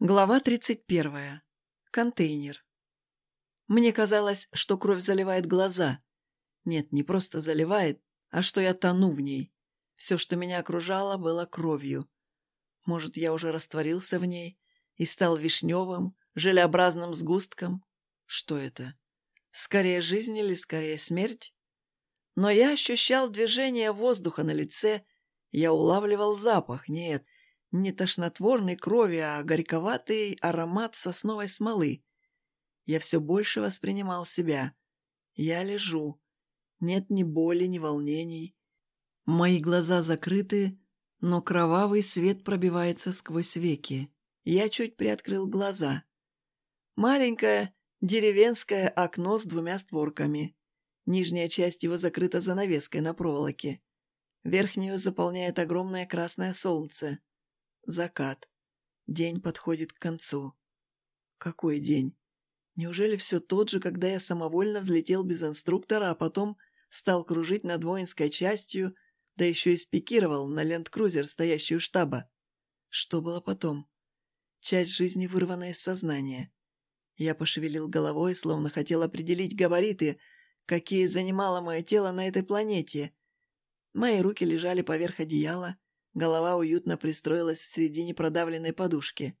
Глава 31. Контейнер. Мне казалось, что кровь заливает глаза. Нет, не просто заливает, а что я тону в ней. Все, что меня окружало, было кровью. Может, я уже растворился в ней и стал вишневым, желеобразным сгустком? Что это? Скорее жизнь или скорее смерть? Но я ощущал движение воздуха на лице, я улавливал запах, нет — не тошнотворной крови, а горьковатый аромат сосновой смолы. Я все больше воспринимал себя. Я лежу. Нет ни боли, ни волнений. Мои глаза закрыты, но кровавый свет пробивается сквозь веки. Я чуть приоткрыл глаза. Маленькое деревенское окно с двумя створками. Нижняя часть его закрыта занавеской на проволоке. Верхнюю заполняет огромное красное солнце. Закат. День подходит к концу. Какой день? Неужели все тот же, когда я самовольно взлетел без инструктора, а потом стал кружить над воинской частью, да еще и спикировал на ленд-крузер, стоящий у штаба? Что было потом? Часть жизни вырвана из сознания. Я пошевелил головой, словно хотел определить габариты, какие занимало мое тело на этой планете. Мои руки лежали поверх одеяла, Голова уютно пристроилась в середине продавленной подушки.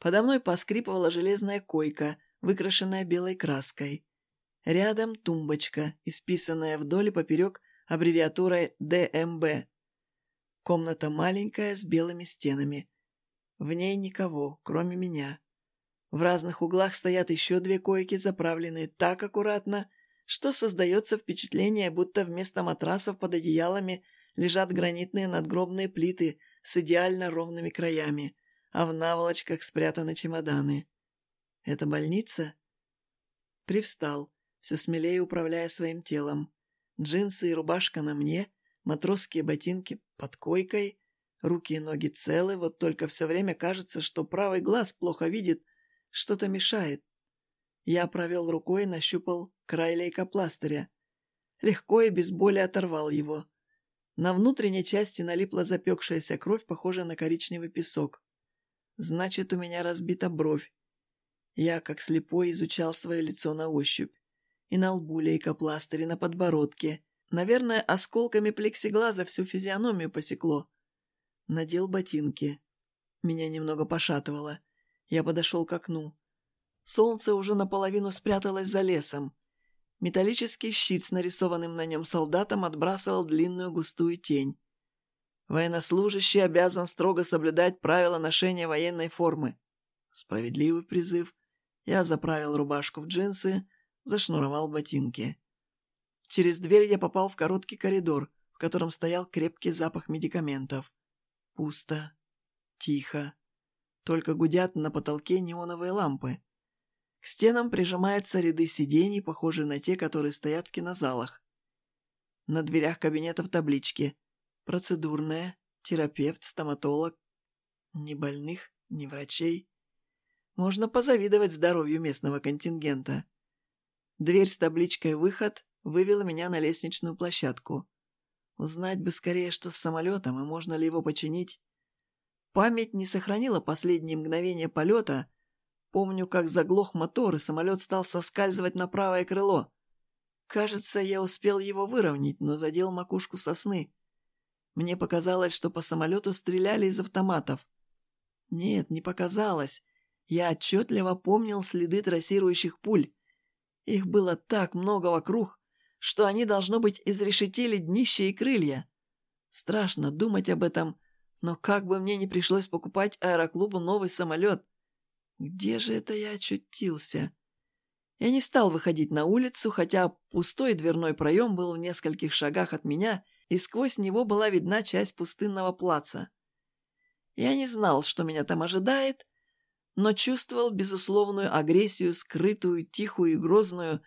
Подо мной поскрипывала железная койка, выкрашенная белой краской. Рядом тумбочка, исписанная вдоль и поперек аббревиатурой ДМБ. Комната маленькая, с белыми стенами. В ней никого, кроме меня. В разных углах стоят еще две койки, заправленные так аккуратно, что создается впечатление, будто вместо матрасов под одеялами лежат гранитные надгробные плиты с идеально ровными краями, а в наволочках спрятаны чемоданы. Это больница? Привстал, все смелее управляя своим телом. Джинсы и рубашка на мне, матросские ботинки под койкой, руки и ноги целы, вот только все время кажется, что правый глаз плохо видит, что-то мешает. Я провел рукой и нащупал край лейкопластыря. Легко и без боли оторвал его. На внутренней части налипла запекшаяся кровь, похожая на коричневый песок. Значит, у меня разбита бровь. Я, как слепой, изучал свое лицо на ощупь. И на лбу лейкопластырь, и на подбородке. Наверное, осколками плексиглаза всю физиономию посекло. Надел ботинки. Меня немного пошатывало. Я подошел к окну. Солнце уже наполовину спряталось за лесом. Металлический щит с нарисованным на нем солдатом отбрасывал длинную густую тень. Военнослужащий обязан строго соблюдать правила ношения военной формы. Справедливый призыв. Я заправил рубашку в джинсы, зашнуровал ботинки. Через дверь я попал в короткий коридор, в котором стоял крепкий запах медикаментов. Пусто. Тихо. Только гудят на потолке неоновые лампы. К стенам прижимаются ряды сидений, похожие на те, которые стоят в кинозалах. На дверях кабинетов таблички «Процедурная», «Терапевт», «Стоматолог». Ни больных, ни врачей. Можно позавидовать здоровью местного контингента. Дверь с табличкой «Выход» вывела меня на лестничную площадку. Узнать бы скорее, что с самолетом, и можно ли его починить. Память не сохранила последние мгновения полета, Помню, как заглох мотор, и самолет стал соскальзывать на правое крыло. Кажется, я успел его выровнять, но задел макушку сосны. Мне показалось, что по самолету стреляли из автоматов. Нет, не показалось. Я отчетливо помнил следы трассирующих пуль. Их было так много вокруг, что они, должно быть, изрешетили днище и крылья. Страшно думать об этом, но как бы мне не пришлось покупать аэроклубу новый самолет, где же это я очутился? Я не стал выходить на улицу, хотя пустой дверной проем был в нескольких шагах от меня, и сквозь него была видна часть пустынного плаца. Я не знал, что меня там ожидает, но чувствовал безусловную агрессию, скрытую, тихую и грозную,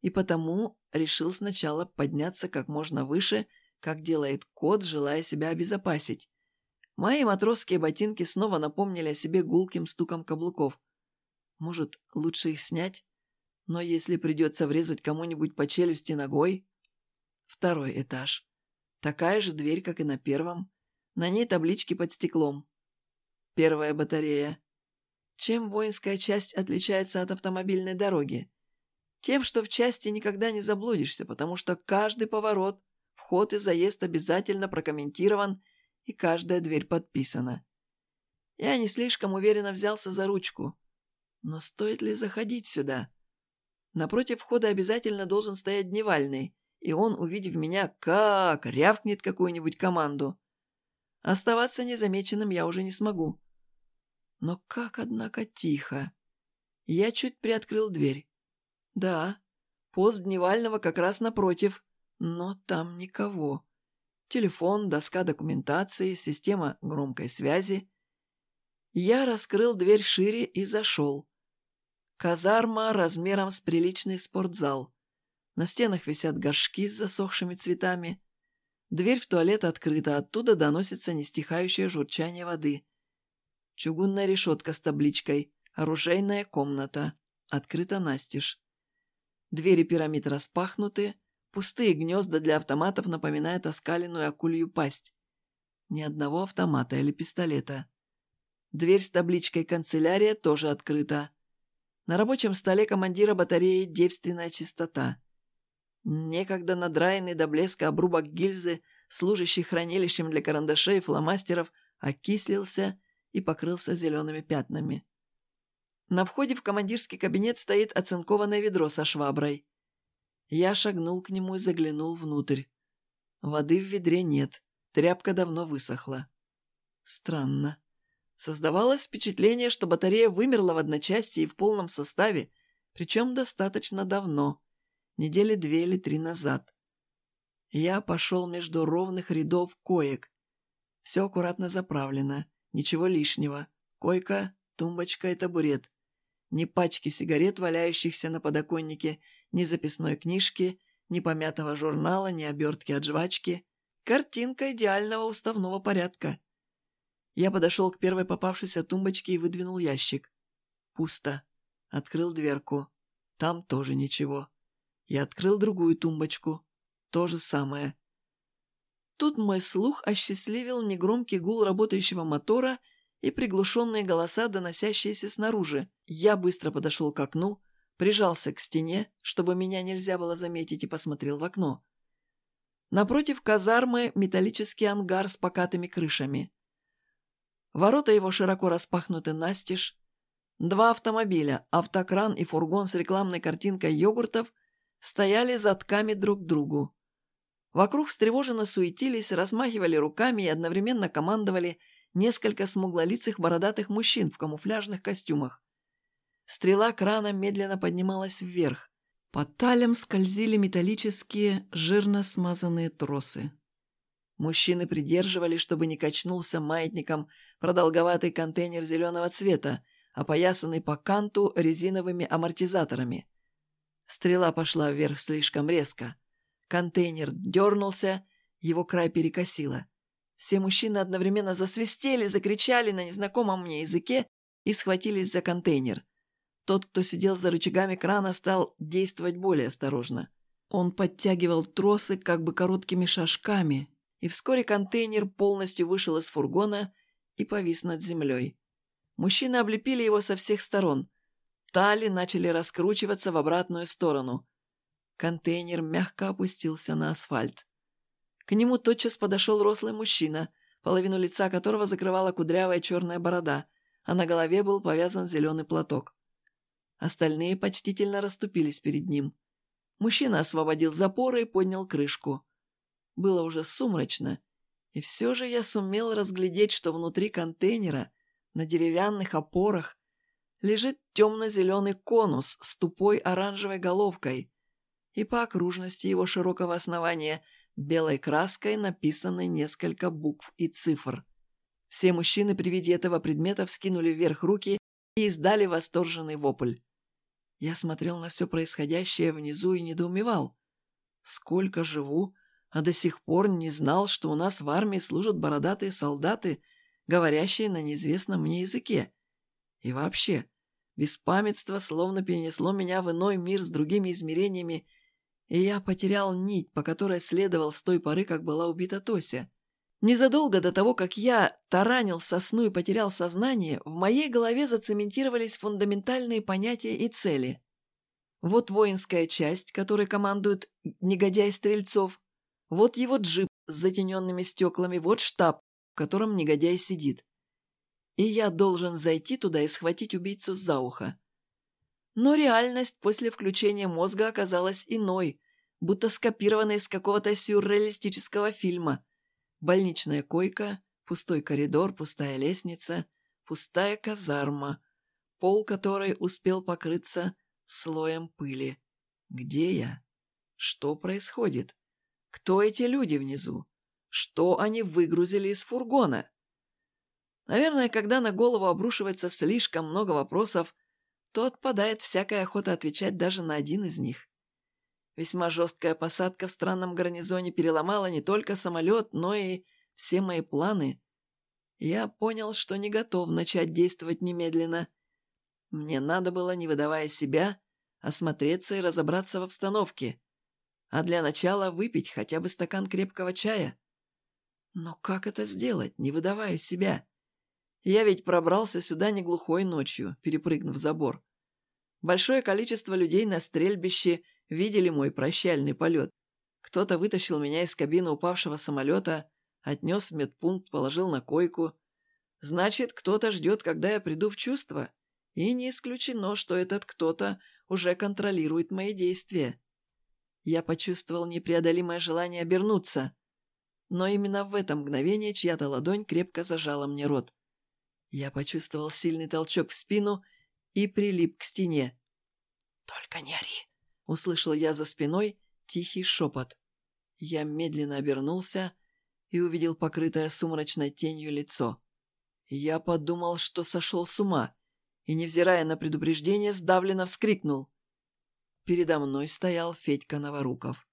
и потому решил сначала подняться как можно выше, как делает кот, желая себя обезопасить. Мои матросские ботинки снова напомнили о себе гулким стуком каблуков. Может, лучше их снять? Но если придется врезать кому-нибудь по челюсти ногой... Второй этаж. Такая же дверь, как и на первом. На ней таблички под стеклом. Первая батарея. Чем воинская часть отличается от автомобильной дороги? Тем, что в части никогда не заблудишься, потому что каждый поворот, вход и заезд обязательно прокомментирован и каждая дверь подписана. Я не слишком уверенно взялся за ручку. Но стоит ли заходить сюда? Напротив входа обязательно должен стоять дневальный, и он, увидев меня, как рявкнет какую-нибудь команду. Оставаться незамеченным я уже не смогу. Но как, однако, тихо. Я чуть приоткрыл дверь. Да, пост Дневального как раз напротив, но там никого. Телефон, доска документации, система громкой связи. Я раскрыл дверь шире и зашел. Казарма размером с приличный спортзал. На стенах висят горшки с засохшими цветами. Дверь в туалет открыта, оттуда доносится нестихающее журчание воды. Чугунная решетка с табличкой «Оружейная комната». Открыта настежь. Двери пирамид распахнуты, пустые гнезда для автоматов напоминают оскаленную акулью пасть. Ни одного автомата или пистолета. Дверь с табличкой «Канцелярия» тоже открыта. На рабочем столе командира батареи девственная чистота. Некогда надраенный до блеска обрубок гильзы, служащий хранилищем для карандашей и фломастеров, окислился и покрылся зелеными пятнами. На входе в командирский кабинет стоит оцинкованное ведро со шваброй. Я шагнул к нему и заглянул внутрь. Воды в ведре нет, тряпка давно высохла. Странно. Создавалось впечатление, что батарея вымерла в одночасье и в полном составе, причем достаточно давно, недели две или три назад. Я пошел между ровных рядов коек. Все аккуратно заправлено, ничего лишнего. Койка, тумбочка и табурет ни пачки сигарет, валяющихся на подоконнике, ни записной книжки, ни помятого журнала, ни обертки от жвачки. Картинка идеального уставного порядка. Я подошел к первой попавшейся тумбочке и выдвинул ящик. Пусто. Открыл дверку. Там тоже ничего. Я открыл другую тумбочку. То же самое. Тут мой слух осчастливил негромкий гул работающего мотора и приглушенные голоса, доносящиеся снаружи. Я быстро подошел к окну, прижался к стене, чтобы меня нельзя было заметить, и посмотрел в окно. Напротив казармы металлический ангар с покатыми крышами. Ворота его широко распахнуты настежь. Два автомобиля, автокран и фургон с рекламной картинкой йогуртов, стояли затками друг к другу. Вокруг встревоженно суетились, размахивали руками и одновременно командовали несколько смуглолицых бородатых мужчин в камуфляжных костюмах. Стрела крана медленно поднималась вверх. По талям скользили металлические, жирно смазанные тросы. Мужчины придерживали, чтобы не качнулся маятником продолговатый контейнер зеленого цвета, опоясанный по канту резиновыми амортизаторами. Стрела пошла вверх слишком резко. Контейнер дернулся, его край перекосило. Все мужчины одновременно засвистели, закричали на незнакомом мне языке и схватились за контейнер. Тот, кто сидел за рычагами крана, стал действовать более осторожно. Он подтягивал тросы как бы короткими шажками, и вскоре контейнер полностью вышел из фургона и повис над землей. Мужчины облепили его со всех сторон. Тали начали раскручиваться в обратную сторону. Контейнер мягко опустился на асфальт. К нему тотчас подошел рослый мужчина, половину лица которого закрывала кудрявая черная борода, а на голове был повязан зеленый платок. Остальные почтительно расступились перед ним. Мужчина освободил запоры и поднял крышку. Было уже сумрачно, и все же я сумел разглядеть, что внутри контейнера, на деревянных опорах, лежит темно-зеленый конус с тупой оранжевой головкой, и по окружности его широкого основания – Белой краской написаны несколько букв и цифр. Все мужчины при виде этого предмета вскинули вверх руки и издали восторженный вопль. Я смотрел на все происходящее внизу и недоумевал. Сколько живу, а до сих пор не знал, что у нас в армии служат бородатые солдаты, говорящие на неизвестном мне языке. И вообще, беспамятство словно перенесло меня в иной мир с другими измерениями и я потерял нить, по которой следовал с той поры, как была убита Тося. Незадолго до того, как я таранил сосну и потерял сознание, в моей голове зацементировались фундаментальные понятия и цели. Вот воинская часть, которой командует негодяй Стрельцов, вот его джип с затененными стеклами, вот штаб, в котором негодяй сидит. И я должен зайти туда и схватить убийцу за ухо. Но реальность после включения мозга оказалась иной, будто скопированной из какого-то сюрреалистического фильма – Больничная койка, пустой коридор, пустая лестница, пустая казарма, пол которой успел покрыться слоем пыли. Где я? Что происходит? Кто эти люди внизу? Что они выгрузили из фургона? Наверное, когда на голову обрушивается слишком много вопросов, то отпадает всякая охота отвечать даже на один из них. Весьма жесткая посадка в странном гарнизоне переломала не только самолет, но и все мои планы. Я понял, что не готов начать действовать немедленно. Мне надо было, не выдавая себя, осмотреться и разобраться в обстановке. А для начала выпить хотя бы стакан крепкого чая. Но как это сделать, не выдавая себя? Я ведь пробрался сюда не глухой ночью, перепрыгнув забор. Большое количество людей на стрельбище видели мой прощальный полет. Кто-то вытащил меня из кабины упавшего самолета, отнес в медпункт, положил на койку. Значит, кто-то ждет, когда я приду в чувство. И не исключено, что этот кто-то уже контролирует мои действия. Я почувствовал непреодолимое желание обернуться. Но именно в это мгновение чья-то ладонь крепко зажала мне рот. Я почувствовал сильный толчок в спину и прилип к стене. «Только не ори!» Услышал я за спиной тихий шепот. Я медленно обернулся и увидел покрытое сумрачной тенью лицо. Я подумал, что сошел с ума, и, невзирая на предупреждение, сдавленно вскрикнул. Передо мной стоял Федька Новоруков.